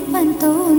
欢斗。